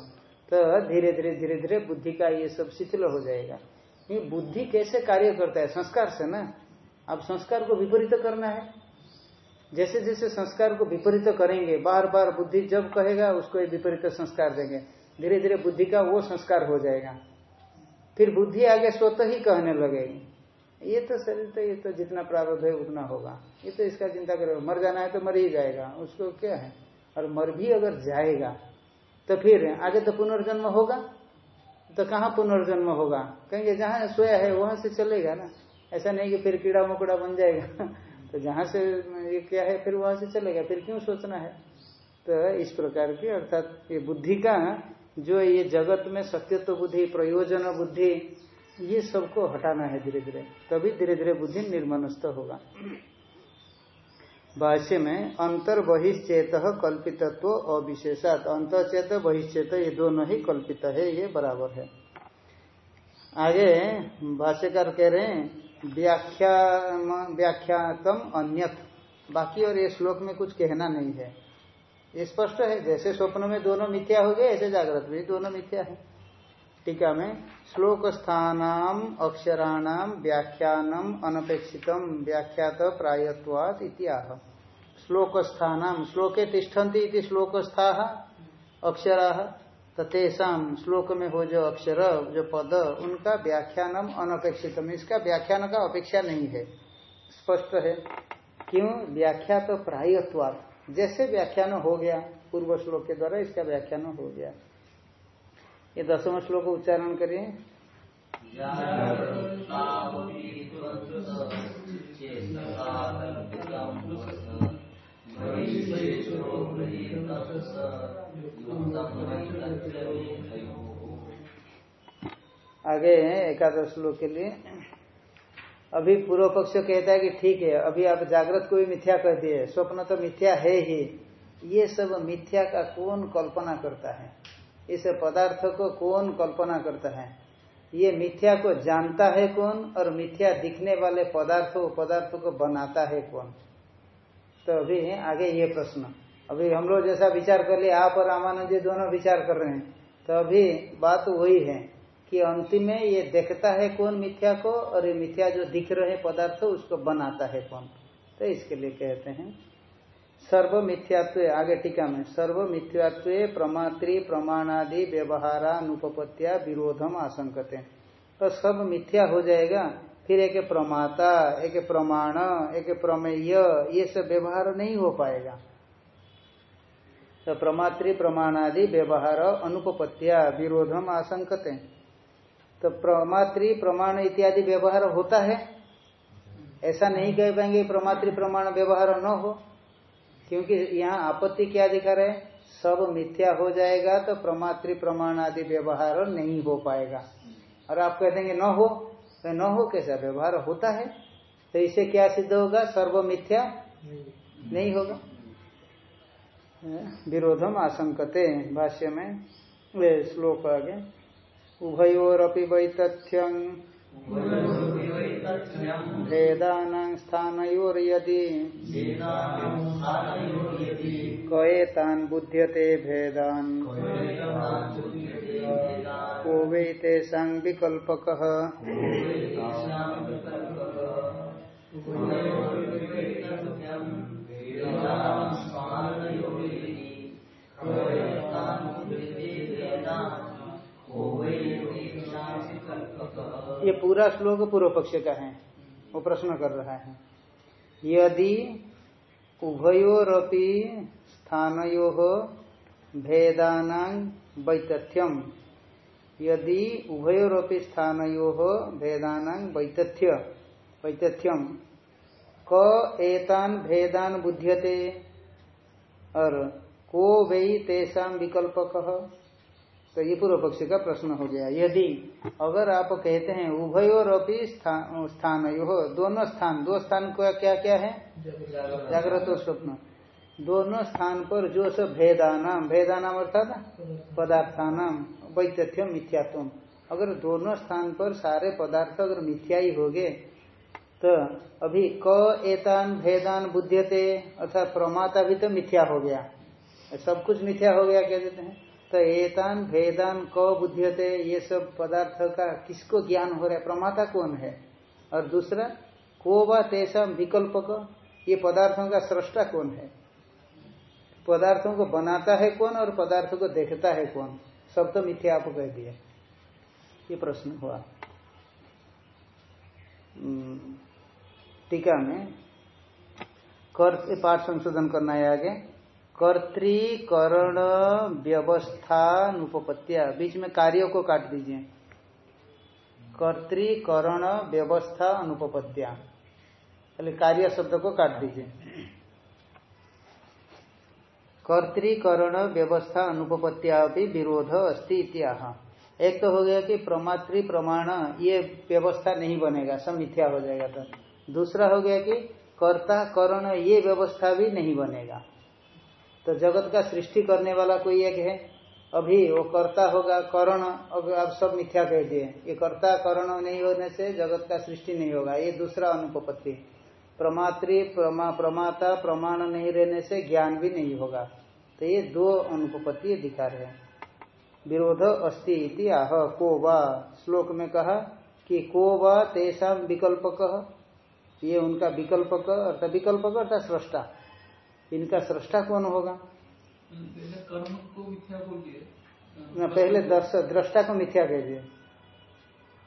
तो धीरे धीरे धीरे धीरे बुद्धि का ये सब शिथिल हो जाएगा। ये बुद्धि कैसे कार्य करता है? संस्कार से ना? अब संस्कार को विपरीत करना है। जैसे जैसे संस्कार को विपरीत करेंगे, बार बार बुद्धि जब कहेगा, उसको विपरीत संस्कार देंगे। धीरे धीरे बुद्धि का वो संस्कार हो जाएगा। फिर बुद्धि आगे स्वतः ही कहने लगेगी ये तो शरीर तो ये तो जितना प्रारब्ध है उतना होगा। ये तो इसका चिंता करो। मर जाना है तो मर ही जाएगा। उसको क्या है? और मर भी अगर जाएगा तो फिर आगे तो पुनर्जन्म होगा। तो कहाँ पुनर्जन्म होगा? कहेंगे, जहाँ सोया है, वहाँ से चलेगा ना। ऐसा नहीं कि फिर कीड़ा मकोड़ा बन जाएगा। <laughs> तो जहाँ से ये क्या है, फिर वहाँ से चलेगा। फिर क्यों सोचना है? तो इस प्रकार की अर्थात ये बुद्धि का जो ये जगत में सत्यत्व बुद्धि, प्रयोजन बुद्धि, ये सबको हटाना है धीरे धीरे तभी धीरे धीरे बुद्धि निर्मनस्थ होगा। भाष्य में अंतर बहिश्चेत कल्पितत्व अविशेषात। अंतचेत बहिश्चेत, ये दोनों ही कल्पित है, ये बराबर है। आगे भाष्यकार कह रहे हैं व्याख्या व्याख्यातम अन्यत। बाकी और ये श्लोक में कुछ कहना नहीं है। ये स्पष्ट है, जैसे स्वप्न में दोनों मिथ्या हो गए, ऐसे जागृत में दोनों मिथ्या है। टीका में, श्लोक स्थानाम अक्षराणाम व्याख्यानम अनपेक्षितम व्याख्यात प्रायत्वात इत्याह। श्लोक स्थानाम, श्लोके तिष्ठन्ति इति श्लोक स्था अक्षरा तेषाम श्लोक में हो जो अक्षर, जो पद, उनका व्याख्यानम अनपेक्षितम, इसका व्याख्यान का अपेक्षा नहीं है। स्पष्ट है। क्यों? व्याख्या तो प्रायत्वात। जैसे व्याख्यान हो गया, पूर्व श्लोक के द्वारा इसका व्याख्यान हो गया। ये दसवां श्लोक उच्चारण करिए। आगे एकादश श्लोक के लिए। अभी पूर्व पक्ष कहता है कि ठीक है, अभी आप जागृत को भी मिथ्या कह दिए, स्वप्न तो मिथ्या है ही। ये सब मिथ्या का कौन कल्पना करता है? इस पदार्थ को कौन कल्पना करता है? ये मिथ्या को जानता है कौन और मिथ्या दिखने वाले पदार्थ पदार्थ को बनाता है कौन? तो अभी आगे ये प्रश्न। अभी हम लोग जैसा विचार कर लिए, आप और रामानंद जी दोनों विचार कर रहे हैं। तो अभी बात वही है। कि अंतिम में ये देखता है कौन मिथ्या को और ये मिथ्या जो दिख रहे पदार्थ उसको बनाता है कौन। तो इसके लिए कहते हैं, सर्व मिथ्यात्व आगे टीका में, सर्व मिथ्यात्व प्रमात्री प्रमाणादि व्यवहारानुपत्या विरोधम आशंकते। तो सब मिथ्या हो जाएगा, फिर एक प्रमाता, एक प्रमाण, एक प्रमेय, ये सब व्यवहार नहीं हो पाएगा। तो प्रमात्री प्रमाणादि व्यवहार अनुपत्या विरोधम आशंकते। तो प्रमात्री प्रमाण इत्यादि व्यवहार होता है। ऐसा नहीं कह पाएँगे प्रमात्री प्रमाण व्यवहार न हो, क्योंकि यहाँ आपत्ति क्या अधिकार है? सब मिथ्या हो जाएगा तो प्रमात्री प्रमाण आदि व्यवहार नहीं हो पाएगा। और आप कह देंगे न हो तो न हो कैसा व्यवहार होता है? तो इसे क्या सिद्ध होगा? सर्व मिथ्या नहीं होगा। विरोधम आशंकते भाष्य में श्लोक आगे। उभयोरपि वैतथ्यं भेदानां स्थानयोर्यदि। कएतान् बुध्यते भेदान्। को वै तेषां विकल्पकः। ये पूरा श्लोक पूर्व पक्ष का है। वो प्रश्न कर रहा है। यदि उभयोरपि स्थानयो भेदान वैतथ्यम यदि उभयोरपि स्थानयो भेदान वैतथ्य वैतथ्यम क एतान भेदान बुध्यते और को वही तेषा विकल्प कह तो ये पूर्व पक्ष का प्रश्न हो गया। यदि अगर आप कहते हैं उभयोर अपनी स्थान स्थान यो दोनों स्थान, दो स्थान को क्या क्या है? जागृत और स्वप्न। दोनों स्थान पर जो सब भेदानाम भेदानाम अर्थात पदार्थानाम वैतथ्य मिथ्यात्म अगर दोनों स्थान पर सारे पदार्थ अगर मिथ्या ही हो गए तो अभी क एतान भेदान बुद्धियते अर्थात प्रमाता भी तो मिथ्या हो गया। सब कुछ मिथ्या हो गया, कह देते हैं। तो एतान भेदान क बुद्धियते ये सब पदार्थ का किसको ज्ञान हो रहा है? प्रमाता कौन है? और दूसरा को व तेसा विकल्प का ये पदार्थों का सृष्टा कौन है? पदार्थों को बनाता है कौन और पदार्थों को देखता है कौन? सब तो मिथ्या आप कह दिए ये प्रश्न हुआ। हम्म, टीका में कर पाठ संशोधन करना है आगे। कर्तिकरण व्यवस्था अनुपत्या बीच में कार्यों को काट दीजिए। कर्तिकरण व्यवस्था अनुपत्या पहले कार्य शब्द को काट दीजिए। कर्तिकरण व्यवस्था अनुपत्या भी विरोध अस्ति एक तो हो गया कि प्रमात्री प्रमाण, ये व्यवस्था नहीं बनेगा सब मिथ्या हो जाएगा तो दूसरा हो गया कि कर्ता करण, ये व्यवस्था भी नहीं बनेगा। तो जगत का सृष्टि करने वाला कोई एक है। अभी वो कर्ता होगा, करण, अब आप सब मिथ्या कह दिए। ये कर्ता, करण नहीं होने से जगत का सृष्टि नहीं होगा। ये दूसरा अनुपत्ति प्रमात्री, प्रमा प्रमाता, प्रमाण नहीं रहने से ज्ञान भी नहीं होगा। तो ये दो अनुपत्ति अधिकार है। विरोध अस्ति इति आह, को वा? श्लोक में कहा कि को वा तेषा विकल्प कह ये उनका विकल्पक, अर्थात विकल्पक अर्थात सृष्टा इनका सृष्टा कौन होगा? कर्म को मिथ्या दिए पहले दृष्टा को मिथ्या कह दिए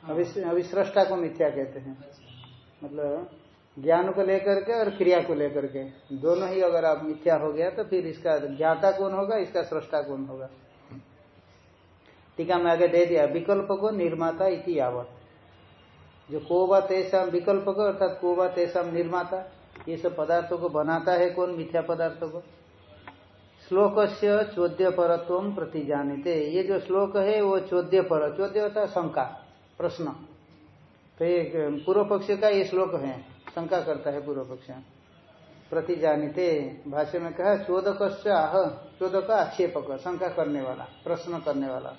हाँ। अभी अभी सृष्टा को मिथ्या कहते हैं। अच्छा। मतलब ज्ञान को लेकर के और क्रिया को लेकर के। दोनों ही अगर आप मिथ्या हो गया तो फिर इसका ज्ञाता कौन होगा इसका सृष्टा कौन होगा? टीका में आगे दे दिया विकल्प को निर्माता इति यावत। जो कोवा तेषा विकल्प को अर्थात कोवा तेषा निर्माता ये सब पदार्थों को बनाता है कौन मिथ्या पदार्थों को? श्लोक से चौद्य परत्व प्रति जानते ये जो श्लोक है, वो चौद्य पर चौद्य होता है शंका, प्रश्न। तो ये पूर्व पक्ष का ये श्लोक है, शंका करता है पूर्व पक्ष प्रति जानिते भाष्य में कहा चोदक आह, चोदक आक्षेपक, शंका करने वाला, प्रश्न करने वाला।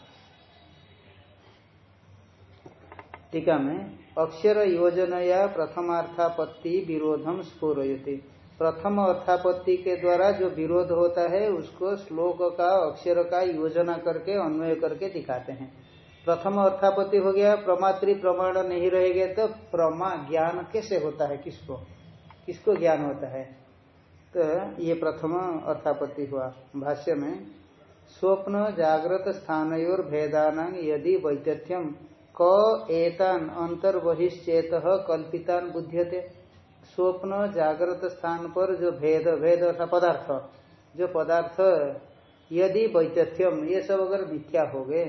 टीका में अक्षर योजना प्रथमार्थापत्ति विरोधम स्फोरयती। प्रथम अर्थापत्ति के द्वारा जो विरोध होता है, उसको श्लोक का, अक्षर का योजना करके, अन्वय करके दिखाते हैं। प्रथम अर्थापत्ति हो गया, प्रमात्री प्रमाण नहीं रहेगा तो प्रमा ज्ञान कैसे होता है, किसको? किसको ज्ञान होता है? तो ये प्रथम अर्थापत्ति हुआ। भाष्य में, स्वप्न जागृत स्थान और भेदान यदि वैतथ्यम क एतान अंतर्बहिश्चेत कल्पितान बुध्यते। स्वप्न जागृत स्थान पर जो भेद भेद अर्थात पदार्थ, जो पदार्थ यदि वैतथ्यम ये सब अगर मिथ्या हो गए,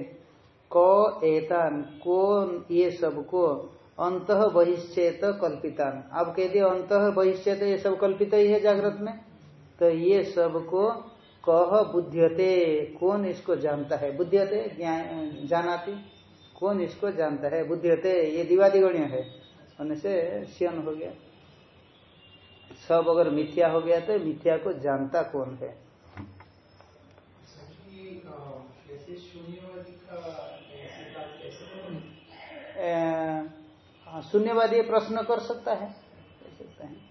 क एतान कौन ये सबको अंत बहिश्चेत कल्पितान। आप कह दिए अंत बहिश्चेत ये सब कल्पित ही है जागृत में। तो ये सबको कह बुद्धियते कौन इसको जानता है? बुद्धियते जानाती। कौन इसको जानता है? बुद्धि होते ये दिवादिगण्य है। होने से सियन हो गया। सब अगर मिथ्या हो गया तो मिथ्या को जानता कौन है? शून्यवादी प्रश्न कर सकता है। सकते हैं।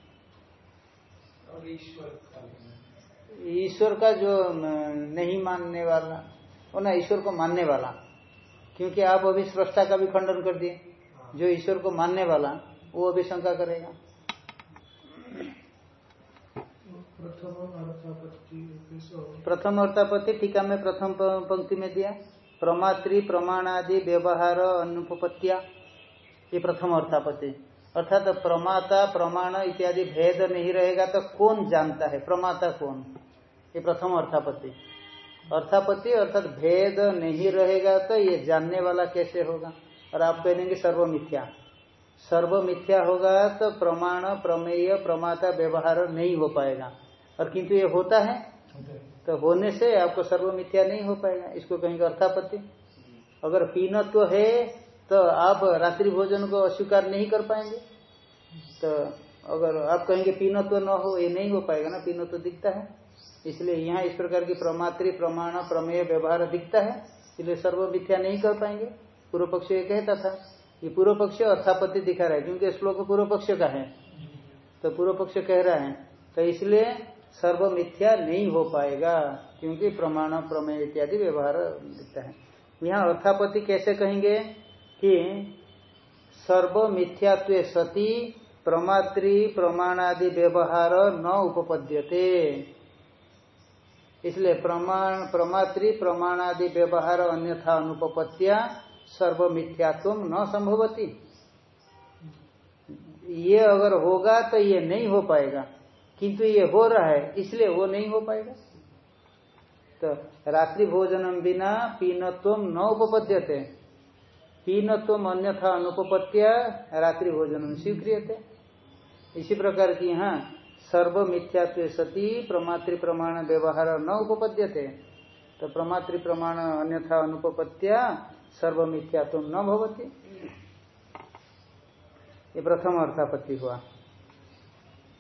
ईश्वर का जो नहीं मानने वाला वो ना ईश्वर को मानने वाला। क्योंकि आप अभी सृष्टा का भी खंडन कर दिए। जो ईश्वर को मानने वाला वो अभी शंका करेगा। प्रथम अर्थापत्ति टीका में प्रथम पंक्ति में दिया। प्रमात्री प्रमाणादि व्यवहार अनुपत्या ये प्रथम अर्थापत्ति। अर्थात तो प्रमाता प्रमाण इत्यादि भेद नहीं रहेगा तो कौन जानता है? प्रमाता कौन? ये प्रथम अर्थापत्ति। अर्थापत्ति अर्थात भेद नहीं रहेगा तो ये जानने वाला कैसे होगा? और आप कह देंगे सर्व मिथ्या। सर्व मिथ्या होगा तो प्रमाण प्रमेय प्रमाता व्यवहार नहीं हो पाएगा। और किंतु ये होता है? तो होने से आपको सर्व मिथ्या नहीं हो पाएगा। इसको कहेंगे अर्थापत्ति। अगर पीनत्व तो है तो आप रात्रि भोजन को अस्वीकार नहीं कर पाएँगे। तो अगर आप कहेंगे पीनत्व तो न हो ये नहीं हो पाएगा ना पीनत्व तो दिखता है। इसलिए यहाँ इस प्रकार की प्रमात्री प्रमाण प्रमेय व्यवहार दिखता है, इसलिए सर्व मिथ्या नहीं कर पाएँगे। पूर्व पक्ष ये कहता था ये पूर्व पक्ष अर्थापत्ति दिखा रहा है, क्योंकि श्लोक पूर्व पक्ष का है। तो पूर्व पक्ष कह रहा है तो इसलिए सर्व मिथ्या नहीं हो पाएगा, क्योंकि प्रमाण प्रमेय इत्यादि व्यवहार दिखता है। यहाँ अर्थापति कैसे कहेंगे कि सर्व मिथ्यात्व सती प्रमात्री प्रमाणादि व्यवहार न उपपद्यते। इसलिए प्रमाण, प्रमात्री प्रमाणादि व्यवहार अन्यथा अनुपत्या सर्व मिथ्यात्व न संभवती। ये अगर होगा तो ये नहीं हो पाएगा। किंतु ये हो रहा है, इसलिए वो नहीं हो पाएगा। तो रात्रि भोजनम बिना पीनत्व न उपपद्यते। पीनत्व अन्यथा अनुपत्या रात्रि भोजनम स्वीक्रियते। इसी प्रकार की यहाँ सर्व मिथ्यात्व सती प्रमातृ प्रमाण व्यवहार न उपपद्यते। तो प्रमातृ प्रमाण अन्यथा अनुपत्या सर्व मिथ्यात्व न भवती। ये प्रथम अर्थापत्ति हुआ।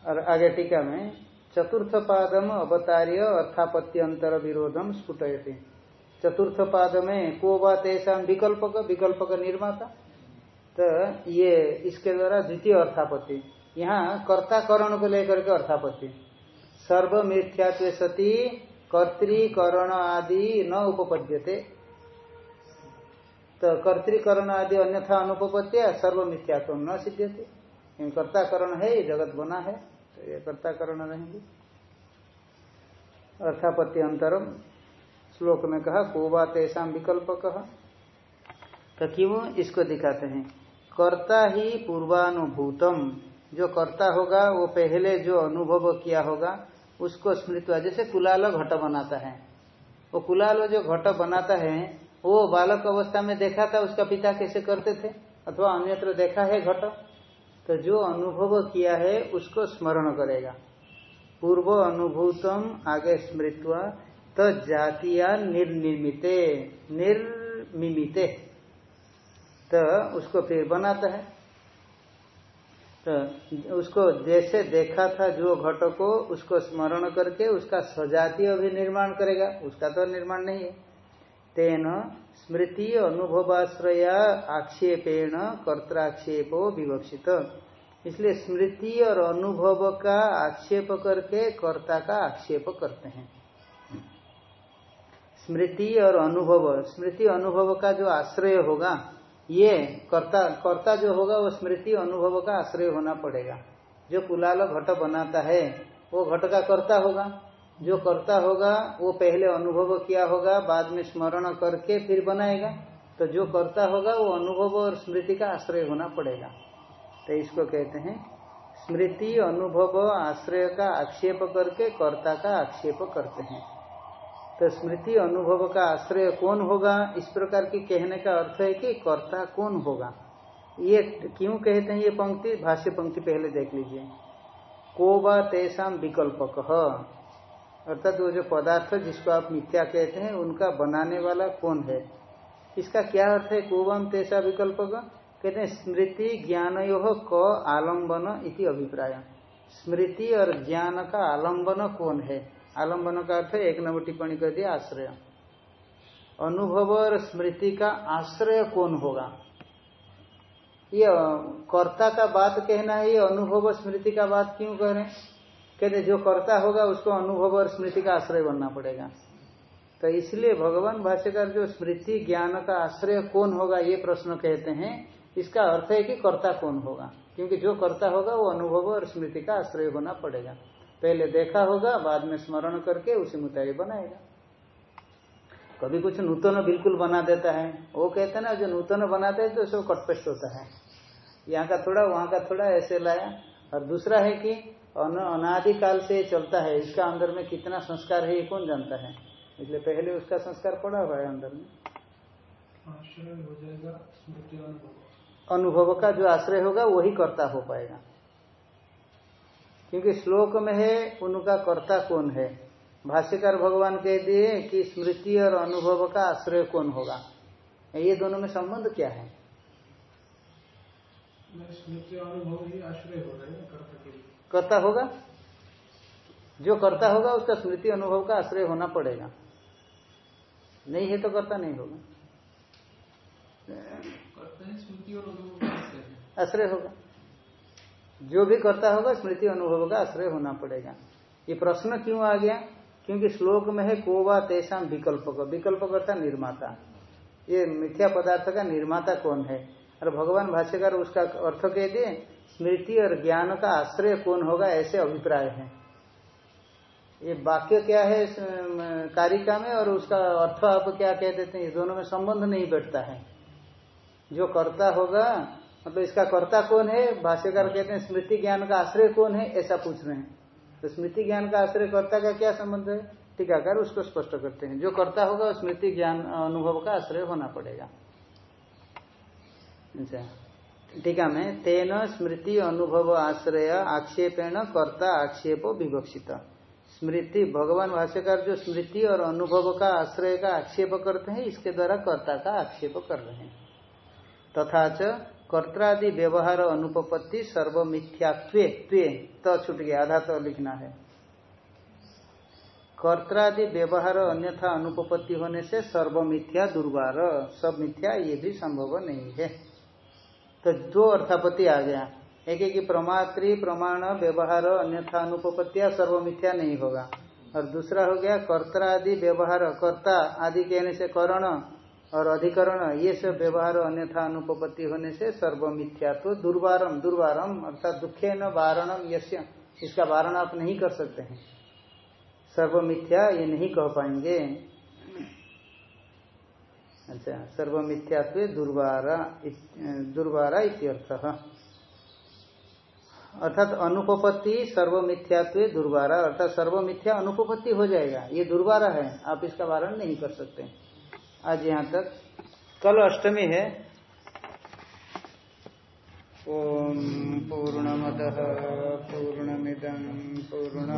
और आगे टीका में चतुर्थ पादम अवतार्य अर्थापत्यंतर विरोधम स्फुटयते। चतुर्थ पाद में को बात ऐसा विकल्प का विकल्प का निर्माता। तो ये इसके द्वारा द्वितीय अर्थापत्ति। यहाँ कर्ता करण को लेकर के अर्थापत्ति। सर्व मिथ्यात्व सती कर्तिकरण आदि न उपपद्यते। तो कर्तिकरण आदि अन्यथा अनुपत्य सर्व मिथ्यात्व न सिद्ध्यते। कर्ताकरण है, ये जगत बना है तो ये कर्ताकरण रहेंगे। अर्थापत्ति अंतरम, श्लोक में कहा, को बात ऐसा विकल्प कहा तो क्यों इसको दिखाते हैं? कर्ता ही पूर्वानुभूतम। जो करता होगा, वो पहले जो अनुभव किया होगा, उसको स्मृत जैसे कुलाल घट बनाता है। वो कुलाल जो घट बनाता है, वो बालक अवस्था में देखा था, उसका पिता कैसे करते थे? अथवा अन्यत्र देखा है घट? तो जो अनुभव किया है, उसको स्मरण करेगा। पूर्व अनुभूतम आगे स्मृत्वा तो जातिया निर्निर्मिते निर्मिमिते। तो उसको फिर बनाता है। तो उसको जैसे देखा था जो घट को, उसको स्मरण करके उसका सजातीय अभी निर्माण करेगा। उसका तो निर्माण नहीं है। तेन स्मृति अनुभवाश्रया आक्षेपेण कर्ताक्षेपो विवक्षित। इसलिए स्मृति और अनुभव का आक्षेप करके कर्ता का आक्षेप करते हैं। स्मृति और अनुभव। स्मृति अनुभव का जो आश्रय होगा ये कर्ता कर्ता जो होगा, वो स्मृति अनुभव का आश्रय होना पड़ेगा। जो कुलाल घट बनाता है, वो घट का कर्ता होगा। जो कर्ता होगा, वो पहले अनुभव किया होगा, बाद में स्मरण करके फिर बनाएगा। तो जो कर्ता होगा, वो अनुभव और स्मृति का आश्रय होना पड़ेगा। तो इसको कहते हैं, स्मृति अनुभव आश्रय का आक्षेप करके कर्ता का आक्षेप करते हैं। तो स्मृति अनुभव का आश्रय कौन होगा? इस प्रकार की कहने का अर्थ है कि कर्ता कौन होगा? ये क्यों कहते हैं ये पंक्ति? भाष्य पंक्ति पहले देख लीजिए। को व विकल्प कह अर्थात वो जो पदार्थ जिसको आप मिथ्या कहते हैं, उनका बनाने वाला कौन है? इसका क्या अर्थ है कोवम तेषा विकल्पक? कहते हैं, स्मृति ज्ञान यो क आलंबन इति अभिप्राय। स्मृति और ज्ञान का आलंबन कौन है? आलंबन का अर्थ एक नंबर टिप्पणी कर दिया आश्रय। अनुभव और स्मृति का आश्रय कौन होगा? ये कर्ता का बात कहना है, ये अनुभव स्मृति का बात क्यों कह रहे कहते जो कर्ता होगा, उसको अनुभव और स्मृति का आश्रय बनना पड़ेगा। तो इसलिए भगवान भाष्यकार जो स्मृति, ज्ञान का आश्रय कौन होगा, ये प्रश्न कहते हैं। इसका अर्थ है कि कर्ता कौन होगा, क्योंकि जो कर्ता होगा, वो अनुभव और स्मृति का आश्रय होना पड़ेगा। पहले देखा होगा बाद में स्मरण करके उसी मुताबिक बनाएगा। कभी कुछ नूतन बिल्कुल बना देता है। वो कहते हैं ना जो नूतन बनाते हैं तो सब कटपेस्ट होता है। यहाँ का थोड़ा वहाँ का थोड़ा ऐसे लाया। और दूसरा है कि अनादिकाल से चलता है। इसका अंदर में कितना संस्कार है ये कौन जानता है? इसलिए पहले उसका संस्कार पड़ा हुआ है अंदर में। अनुभव का जो आश्रय होगा वही करता हो पाएगा। क्योंकि श्लोक में है उनका कर्ता कौन है? भाष्यकार भगवान कह दिए कि स्मृति और अनुभव का आश्रय कौन होगा? ये दोनों में संबंध क्या है? स्मृति अनुभव ही आश्रय होगा कर्ता होगा? जो कर्ता होगा उसका स्मृति अनुभव का आश्रय होना पड़ेगा। नहीं है तो कर्ता नहीं होगा। स्मृति और अनुभव आश्रय होगा। जो भी करता होगा, स्मृति अनुभव का आश्रय होना पड़ेगा। ये प्रश्न क्यों आ गया? क्योंकि श्लोक में है कोवा तेषाम विकल्प को विकल्प करता निर्माता। ये मिथ्या पदार्थ का निर्माता कौन है? और भगवान भाष्यकार उसका अर्थ कह दिए, स्मृति और ज्ञान का आश्रय कौन होगा, ऐसे अभिप्राय है। ये वाक्य क्या है कारिका में, और उसका अर्थ आप क्या कह देते हैं? दोनों में संबंध नहीं बैठता है। जो करता होगा मतलब इसका कर्ता कौन है? भाष्यकार कहते हैं, स्मृति ज्ञान का आश्रय कौन है? ऐसा पूछ रहे हैं। तो स्मृति ज्ञान का आश्रय कर्ता का क्या संबंध है? टीकाकार उसको स्पष्ट करते हैं। जो कर्ता होगा, स्मृति ज्ञान, अनुभव का आश्रय होना पड़ेगा। अच्छा। टीका में, तेन स्मृति अनुभव आश्रय आक्षेपेण कर्ता आक्षेप विवक्षित। स्मृति, भगवान भाष्यकार जो स्मृति और अनुभव का आश्रय का आक्षेप करते हैं, इसके द्वारा कर्ता का आक्षेप कर रहे हैं। तथा कर्त्रादि व्यवहार अनुपपत्ति सर्व मिथ्यात्वे तो छूट गया आधा तो लिखना है। कर्त्रादि व्यवहार अन्यथा अनुपपत्ति होने से सर्व मिथ्या दुर्वार सब मिथ्या ये भी संभव नहीं है। तो दो अर्थापत्ति आ गया। एक एक प्रमात्री, प्रमाण, व्यवहार, अन्यथा अनुपत्तिया सर्व मिथ्या नहीं होगा। और दूसरा हो गया कर्त्रादि व्यवहार, कर्ता आदि कहने से करण और अधिकरण, ये सब व्यवहार अन्यथा अनुपपत्ति होने से सर्व मिथ्या तो दुर्वारम दुर्वारम अर्थात दुखे न वारणम यश्य इसका वारण आप नहीं कर सकते हैं। सर्व मिथ्या ये नहीं कह पाएँगे। अच्छा सर्व मिथ्यात्व दुर्वारा दुर्वारा इत्यर्थ। अर्थात अनुपपत्ति सर्व मिथ्यात्व दुर्वारा, अर्थात सर्व मिथ्या अनुपपत्ति हो जाएगा। ये दुर्वारा है, आप इसका वारण नहीं कर सकते। आज यहाँ तक। कल अष्टमी है। ओम पूर्णमद पूर्णमिदम पूर्ण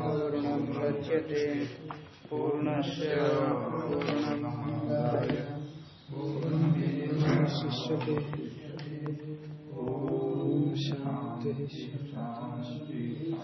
पूर्ण गच्छते पूर्णश पूर्ण शिष्य शांति शांति